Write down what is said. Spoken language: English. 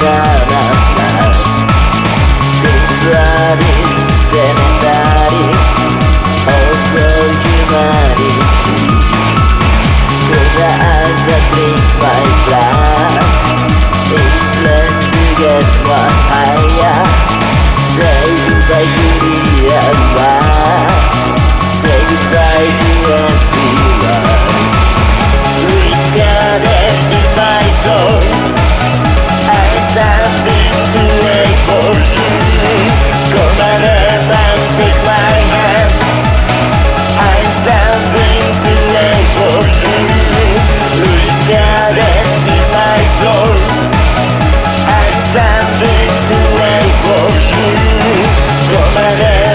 Paranás Confrares, the humanity Cause drink my blood It's to get one higher Say goodbye to the floor I'm standing to wait for you. Come and